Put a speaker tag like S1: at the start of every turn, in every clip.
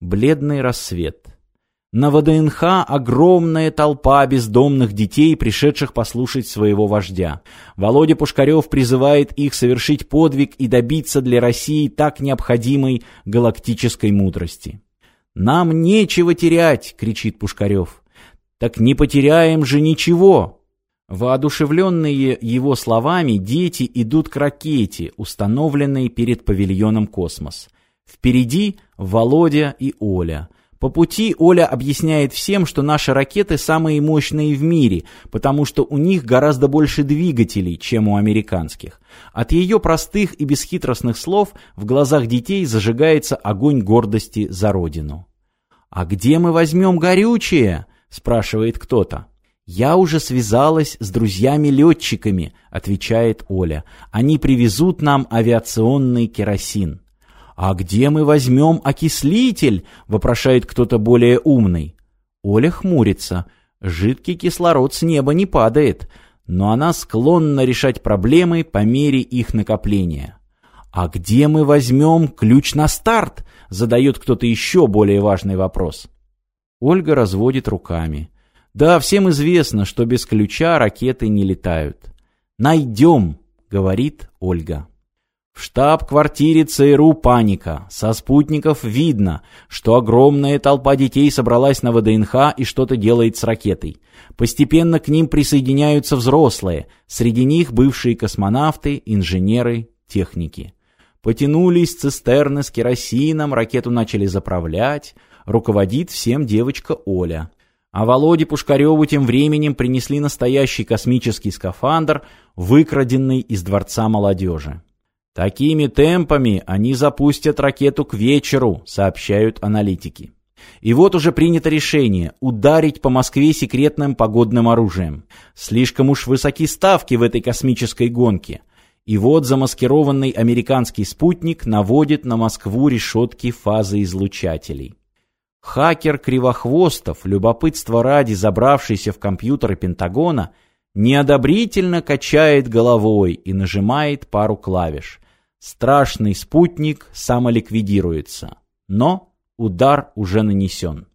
S1: Бледный рассвет. На ВДНХ огромная толпа бездомных детей, пришедших послушать своего вождя. Володя Пушкарев призывает их совершить подвиг и добиться для России так необходимой галактической мудрости. «Нам нечего терять!» — кричит Пушкарев. «Так не потеряем же ничего!» Воодушевленные его словами, дети идут к ракете, установленной перед павильоном «Космос». Впереди Володя и Оля. По пути Оля объясняет всем, что наши ракеты самые мощные в мире, потому что у них гораздо больше двигателей, чем у американских. От ее простых и бесхитростных слов в глазах детей зажигается огонь гордости за родину. «А где мы возьмем горючее?» – спрашивает кто-то. «Я уже связалась с друзьями-летчиками», – отвечает Оля. «Они привезут нам авиационный керосин». «А где мы возьмем окислитель?» — вопрошает кто-то более умный. Оля хмурится. Жидкий кислород с неба не падает, но она склонна решать проблемы по мере их накопления. «А где мы возьмем ключ на старт?» — задает кто-то еще более важный вопрос. Ольга разводит руками. «Да, всем известно, что без ключа ракеты не летают». «Найдем», — говорит Ольга. В штаб-квартире ЦРУ паника. Со спутников видно, что огромная толпа детей собралась на ВДНХ и что-то делает с ракетой. Постепенно к ним присоединяются взрослые, среди них бывшие космонавты, инженеры, техники. Потянулись цистерны с керосином, ракету начали заправлять, руководит всем девочка Оля. А Володе Пушкареву тем временем принесли настоящий космический скафандр, выкраденный из Дворца молодежи. Такими темпами они запустят ракету к вечеру, сообщают аналитики. И вот уже принято решение ударить по Москве секретным погодным оружием. Слишком уж высоки ставки в этой космической гонке. И вот замаскированный американский спутник наводит на Москву решетки фазоизлучателей. Хакер Кривохвостов, любопытство ради забравшийся в компьютеры Пентагона, неодобрительно качает головой и нажимает пару клавиш – Страшный спутник самоликвидируется. Но удар уже нанесен.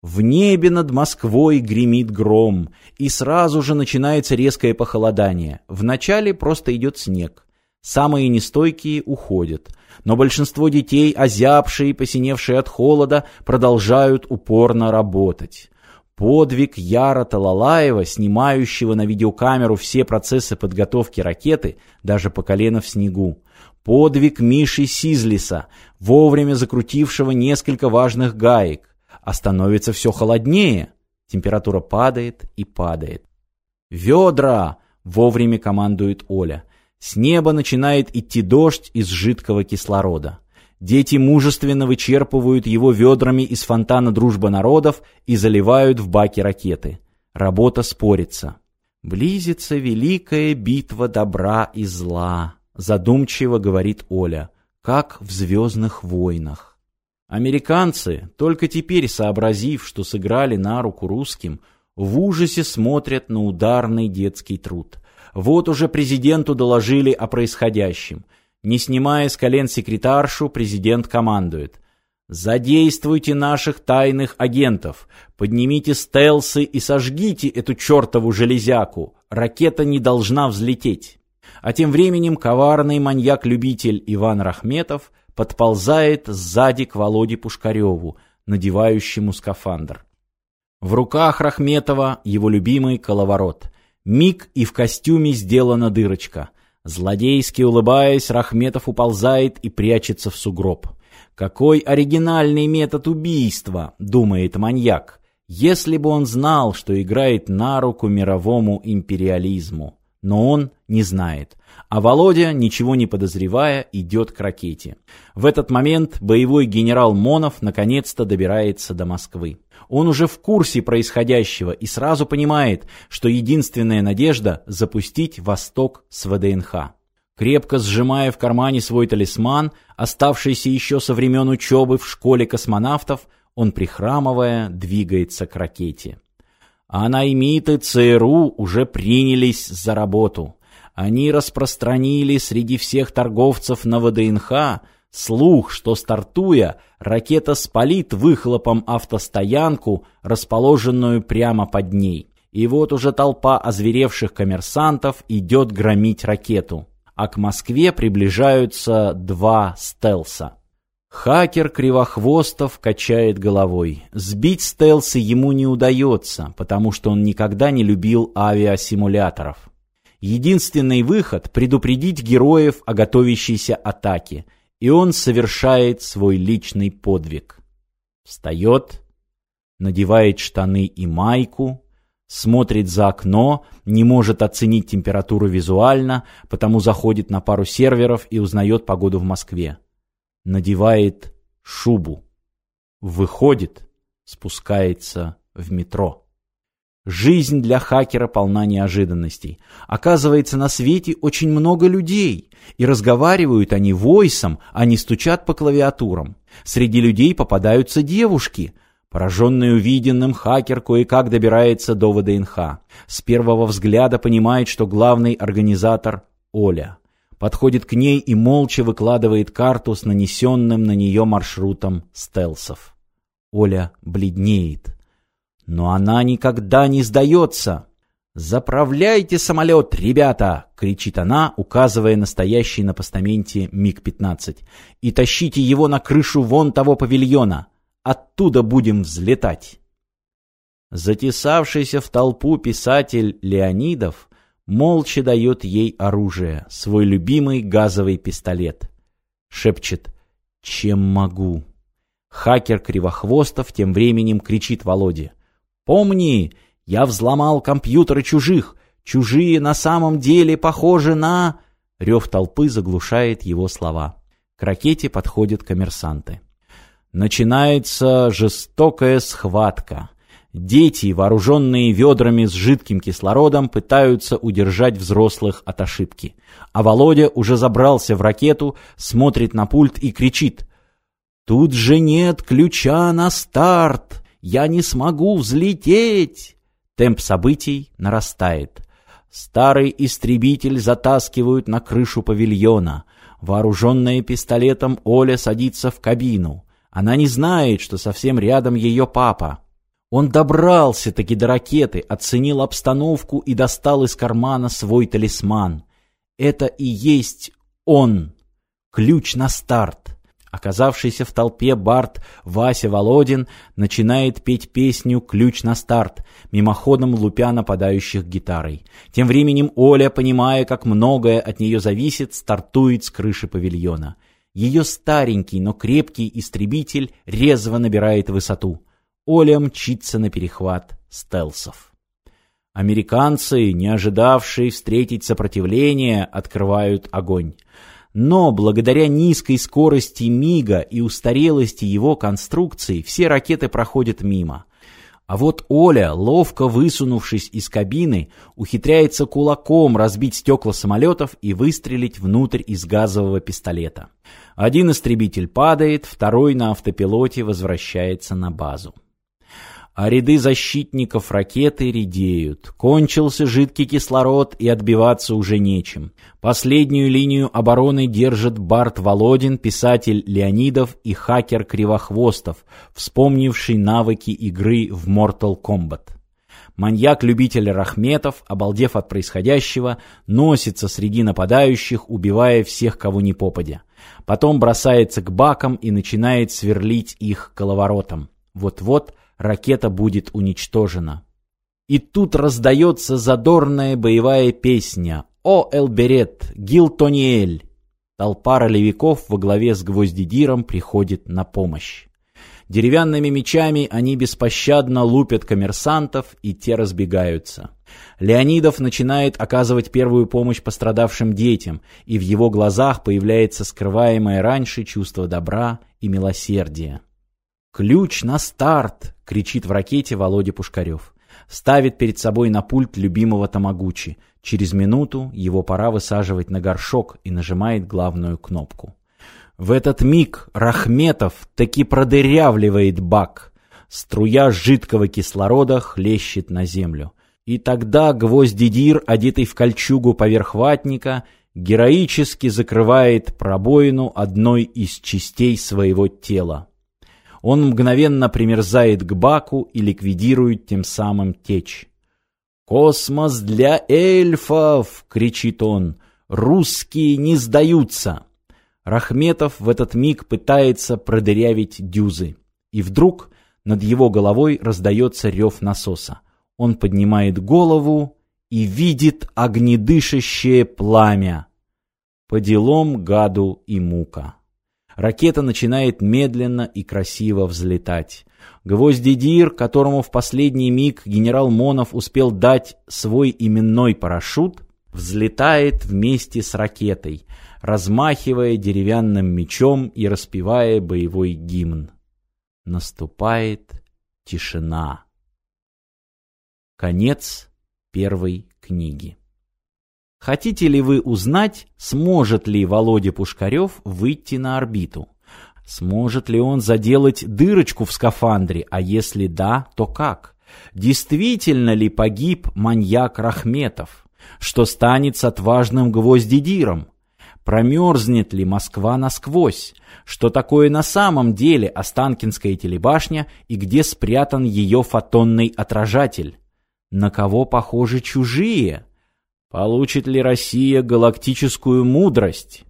S1: В небе над Москвой гремит гром, и сразу же начинается резкое похолодание. Вначале просто идет снег. Самые нестойкие уходят. Но большинство детей, озябшие и посиневшие от холода, продолжают упорно работать. Подвиг Яра Талалаева, снимающего на видеокамеру все процессы подготовки ракеты, даже по колено в снегу. Подвиг Миши Сизлиса, вовремя закрутившего несколько важных гаек. А становится все холоднее. Температура падает и падает. «Ведра!» — вовремя командует Оля. С неба начинает идти дождь из жидкого кислорода. Дети мужественно вычерпывают его ведрами из фонтана «Дружба народов» и заливают в баки ракеты. Работа спорится. Близится великая битва добра и зла задумчиво говорит Оля, как в «Звездных войнах». Американцы, только теперь сообразив, что сыграли на руку русским, в ужасе смотрят на ударный детский труд. Вот уже президенту доложили о происходящем. Не снимая с колен секретаршу, президент командует. «Задействуйте наших тайных агентов, поднимите стелсы и сожгите эту чертову железяку. Ракета не должна взлететь». А тем временем коварный маньяк-любитель Иван Рахметов подползает сзади к Володе Пушкареву, надевающему скафандр. В руках Рахметова его любимый коловорот. Миг и в костюме сделана дырочка. Злодейски улыбаясь, Рахметов уползает и прячется в сугроб. Какой оригинальный метод убийства, думает маньяк, если бы он знал, что играет на руку мировому империализму но он не знает. А Володя, ничего не подозревая, идет к ракете. В этот момент боевой генерал Монов наконец-то добирается до Москвы. Он уже в курсе происходящего и сразу понимает, что единственная надежда – запустить Восток с ВДНХ. Крепко сжимая в кармане свой талисман, оставшийся еще со времен учебы в школе космонавтов, он, прихрамывая, двигается к ракете. А наймиты ЦРУ уже принялись за работу. Они распространили среди всех торговцев на ВДНХ Слух, что стартуя, ракета спалит выхлопом автостоянку, расположенную прямо под ней. И вот уже толпа озверевших коммерсантов идет громить ракету. А к Москве приближаются два стелса. Хакер Кривохвостов качает головой. Сбить стелсы ему не удается, потому что он никогда не любил авиасимуляторов. Единственный выход — предупредить героев о готовящейся атаке — и он совершает свой личный подвиг. Встает, надевает штаны и майку, смотрит за окно, не может оценить температуру визуально, потому заходит на пару серверов и узнает погоду в Москве. Надевает шубу. Выходит, спускается в метро. Жизнь для хакера полна неожиданностей. Оказывается, на свете очень много людей, и разговаривают они войсом, а не стучат по клавиатурам. Среди людей попадаются девушки. Пораженный увиденным, хакер кое-как добирается до ВДНХ. С первого взгляда понимает, что главный организатор — Оля. Подходит к ней и молча выкладывает карту с нанесенным на нее маршрутом стелсов. Оля бледнеет. Но она никогда не сдается. «Заправляйте самолет, ребята!» — кричит она, указывая настоящий на постаменте МиГ-15. «И тащите его на крышу вон того павильона. Оттуда будем взлетать!» Затесавшийся в толпу писатель Леонидов молча дает ей оружие, свой любимый газовый пистолет. Шепчет «Чем могу?». Хакер Кривохвостов тем временем кричит Володе — Помни, я взломал компьютеры чужих. Чужие на самом деле похожи на...» Рев толпы заглушает его слова. К ракете подходят коммерсанты. Начинается жестокая схватка. Дети, вооруженные ведрами с жидким кислородом, пытаются удержать взрослых от ошибки. А Володя уже забрался в ракету, смотрит на пульт и кричит «Тут же нет ключа на старт!» Я не смогу взлететь!» Темп событий нарастает. Старый истребитель затаскивают на крышу павильона. Вооруженная пистолетом, Оля садится в кабину. Она не знает, что совсем рядом ее папа. Он добрался-таки до ракеты, оценил обстановку и достал из кармана свой талисман. Это и есть он. Ключ на старт. Оказавшийся в толпе Барт Вася Володин начинает петь песню «Ключ на старт», мимоходом лупя нападающих гитарой. Тем временем Оля, понимая, как многое от нее зависит, стартует с крыши павильона. Ее старенький, но крепкий истребитель резво набирает высоту. Оля мчится на перехват стелсов. Американцы, не ожидавшие встретить сопротивление, открывают огонь. Но благодаря низкой скорости МиГа и устарелости его конструкции все ракеты проходят мимо. А вот Оля, ловко высунувшись из кабины, ухитряется кулаком разбить стекла самолетов и выстрелить внутрь из газового пистолета. Один истребитель падает, второй на автопилоте возвращается на базу а ряды защитников ракеты редеют. Кончился жидкий кислород, и отбиваться уже нечем. Последнюю линию обороны держит Барт Володин, писатель Леонидов и хакер Кривохвостов, вспомнивший навыки игры в Mortal Kombat. Маньяк-любитель Рахметов, обалдев от происходящего, носится среди нападающих, убивая всех, кого не попадя. Потом бросается к бакам и начинает сверлить их коловоротом. Вот-вот ракета будет уничтожена. И тут раздается задорная боевая песня «О, Элберет, Гилтониэль!» Толпа ролевиков во главе с Гвоздидиром приходит на помощь. Деревянными мечами они беспощадно лупят коммерсантов, и те разбегаются. Леонидов начинает оказывать первую помощь пострадавшим детям, и в его глазах появляется скрываемое раньше чувство добра и милосердия. «Ключ на старт!» — кричит в ракете Володя Пушкарев. Ставит перед собой на пульт любимого Тамагучи. Через минуту его пора высаживать на горшок и нажимает главную кнопку. В этот миг Рахметов таки продырявливает бак. Струя жидкого кислорода хлещет на землю. И тогда гвоздидир, одетый в кольчугу поверх ватника, героически закрывает пробоину одной из частей своего тела. Он мгновенно примерзает к баку и ликвидирует тем самым течь. «Космос для эльфов!» — кричит он. «Русские не сдаются!» Рахметов в этот миг пытается продырявить дюзы. И вдруг над его головой раздается рев насоса. Он поднимает голову и видит огнедышащее пламя. По делам гаду и мука. Ракета начинает медленно и красиво взлетать. Гвоздидир, которому в последний миг генерал Монов успел дать свой именной парашют, взлетает вместе с ракетой, размахивая деревянным мечом и распевая боевой гимн. Наступает тишина. Конец первой книги. Хотите ли вы узнать, сможет ли Володя Пушкарев выйти на орбиту? Сможет ли он заделать дырочку в скафандре, а если да, то как? Действительно ли погиб маньяк Рахметов? Что станет с отважным гвоздидиром? Промерзнет ли Москва насквозь? Что такое на самом деле Останкинская телебашня и где спрятан ее фотонный отражатель? На кого похожи чужие? Получит ли Россия галактическую мудрость?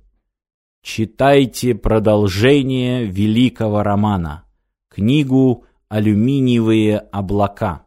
S1: Читайте продолжение великого романа, книгу «Алюминиевые облака».